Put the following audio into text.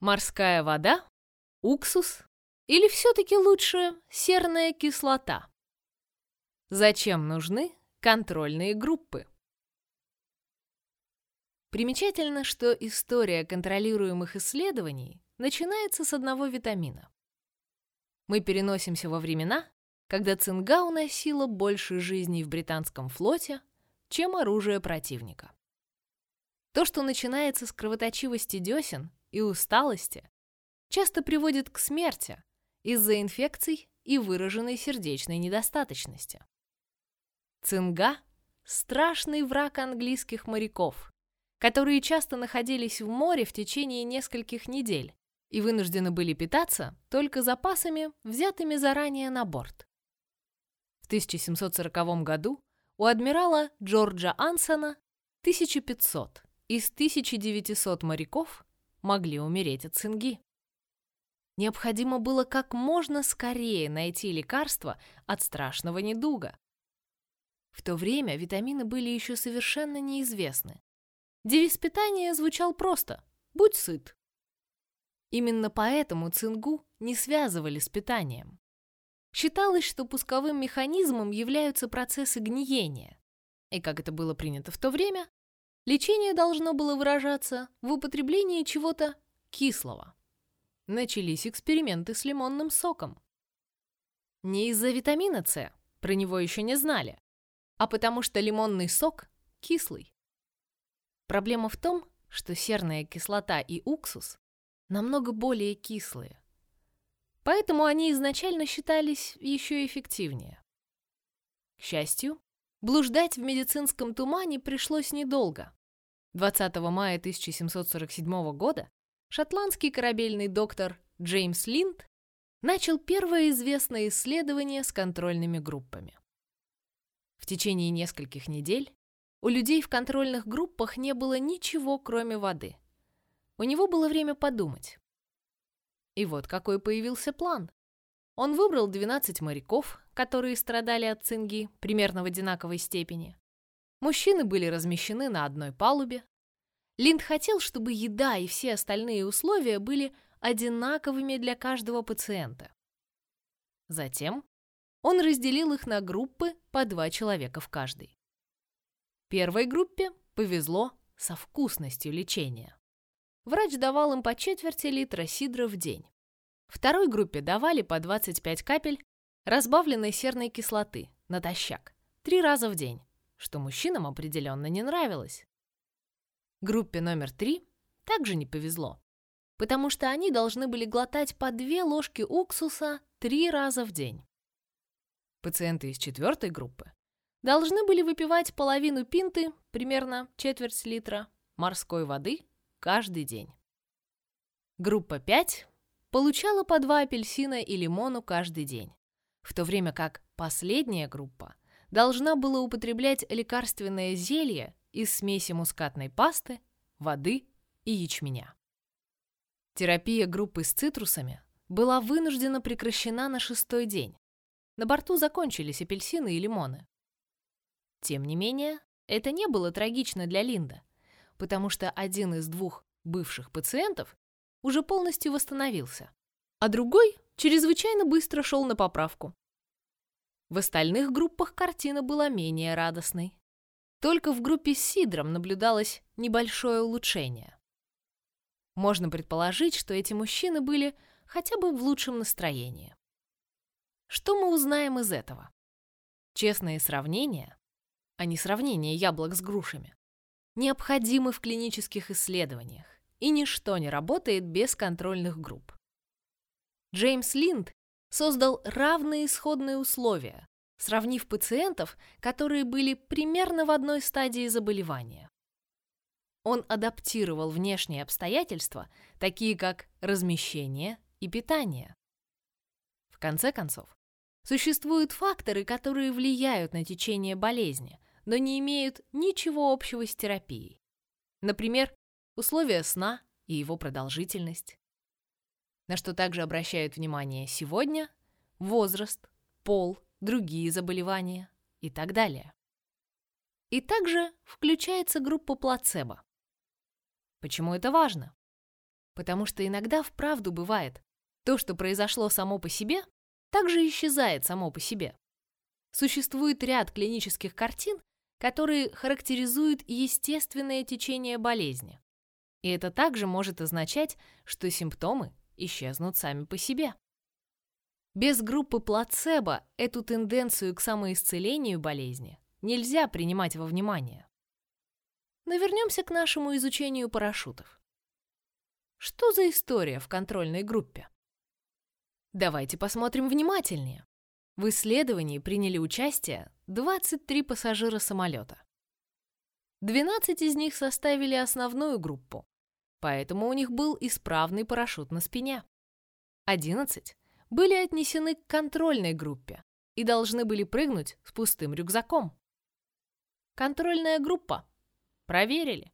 Морская вода? Уксус? Или все-таки лучше серная кислота? Зачем нужны контрольные группы? Примечательно, что история контролируемых исследований начинается с одного витамина. Мы переносимся во времена, когда цинга уносила больше жизней в британском флоте, чем оружие противника. То, что начинается с кровоточивости десен и усталости, часто приводит к смерти из-за инфекций и выраженной сердечной недостаточности. Цинга – страшный враг английских моряков, которые часто находились в море в течение нескольких недель и вынуждены были питаться только запасами, взятыми заранее на борт. В 1740 году у адмирала Джорджа Ансона 1500 из 1900 моряков могли умереть от цинги. Необходимо было как можно скорее найти лекарство от страшного недуга. В то время витамины были еще совершенно неизвестны, Девиз питания звучал просто «Будь сыт». Именно поэтому цингу не связывали с питанием. Считалось, что пусковым механизмом являются процессы гниения. И как это было принято в то время, лечение должно было выражаться в употреблении чего-то кислого. Начались эксперименты с лимонным соком. Не из-за витамина С, про него еще не знали, а потому что лимонный сок кислый. Проблема в том, что серная кислота и уксус намного более кислые. Поэтому они изначально считались еще эффективнее. К счастью, блуждать в медицинском тумане пришлось недолго. 20 мая 1747 года шотландский корабельный доктор Джеймс Линд начал первое известное исследование с контрольными группами. В течение нескольких недель у людей в контрольных группах не было ничего, кроме воды. У него было время подумать. И вот какой появился план. Он выбрал 12 моряков, которые страдали от цинги примерно в одинаковой степени. Мужчины были размещены на одной палубе. Линд хотел, чтобы еда и все остальные условия были одинаковыми для каждого пациента. Затем он разделил их на группы по два человека в каждой. Первой группе повезло со вкусностью лечения. Врач давал им по четверти литра сидра в день. Второй группе давали по 25 капель разбавленной серной кислоты натощак три раза в день, что мужчинам определенно не нравилось. Группе номер три также не повезло, потому что они должны были глотать по две ложки уксуса три раза в день. Пациенты из четвертой группы должны были выпивать половину пинты, примерно четверть литра, морской воды каждый день. Группа 5 получала по два апельсина и лимону каждый день, в то время как последняя группа должна была употреблять лекарственное зелье из смеси мускатной пасты, воды и ячменя. Терапия группы с цитрусами была вынуждена прекращена на шестой день. На борту закончились апельсины и лимоны. Тем не менее, это не было трагично для Линда, потому что один из двух бывших пациентов уже полностью восстановился, а другой чрезвычайно быстро шел на поправку. В остальных группах картина была менее радостной. Только в группе с Сидром наблюдалось небольшое улучшение. Можно предположить, что эти мужчины были хотя бы в лучшем настроении. Что мы узнаем из этого? Честные сравнения а не сравнение яблок с грушами, необходимы в клинических исследованиях, и ничто не работает без контрольных групп. Джеймс Линд создал равные исходные условия, сравнив пациентов, которые были примерно в одной стадии заболевания. Он адаптировал внешние обстоятельства, такие как размещение и питание. В конце концов, существуют факторы, которые влияют на течение болезни, но не имеют ничего общего с терапией. Например, условия сна и его продолжительность. На что также обращают внимание сегодня возраст, пол, другие заболевания и так далее. И также включается группа плацебо. Почему это важно? Потому что иногда вправду бывает, то, что произошло само по себе, также исчезает само по себе. Существует ряд клинических картин, которые характеризуют естественное течение болезни. И это также может означать, что симптомы исчезнут сами по себе. Без группы плацебо эту тенденцию к самоисцелению болезни нельзя принимать во внимание. Но вернемся к нашему изучению парашютов. Что за история в контрольной группе? Давайте посмотрим внимательнее. В исследовании приняли участие 23 пассажира самолета. 12 из них составили основную группу, поэтому у них был исправный парашют на спине. 11 были отнесены к контрольной группе и должны были прыгнуть с пустым рюкзаком. Контрольная группа. Проверили.